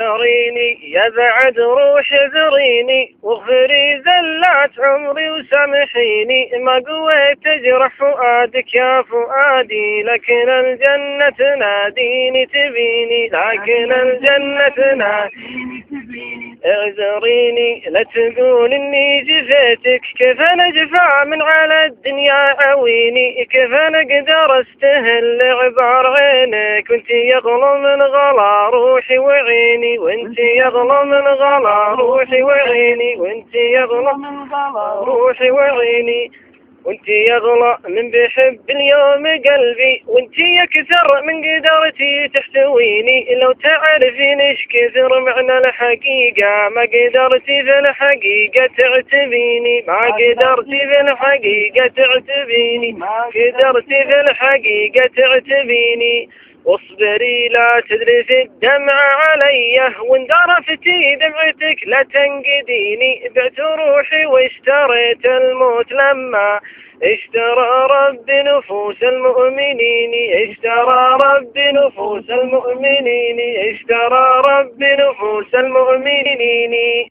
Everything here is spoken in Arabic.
ذريني يا بعد روح ذريني واغفري زلات عمري وسامحيني. ما قويت اجرح فؤادك يا فؤادي. لكن الجنة تناديني تبيني. لكن الجنة تناديني تبيني اعذريني لا تقول اني جفيتك كيف أنا جفا من على الدنيا عويني؟ كيف أنا أقدر استهل عبار عينك وانت يغلى من غلا روحي وعيني عيني وانت يغلى من غلا روحي وعيني وانت يغلى من غلا روحي وعيني. وانت يغلى من بحب اليوم قلبي وانت يكثر من قدرتي تحتويني. لو تعرفين إيش كثر معنى الحقيقة ما قدرتي في الحقيقة تعتبيني. ما قدرتي في الحقيقة تعتبيني. ما قدرتي في الحقيقة تعتبيني. واصبري لا تدرس الدمع علي وان درفتي دمعتك لا تنقديني بعت روحي واشتريت الموت لما اشترى رب نفوس المؤمنين اشترى رب نفوس المؤمنين اشترى رب نفوس المؤمنين.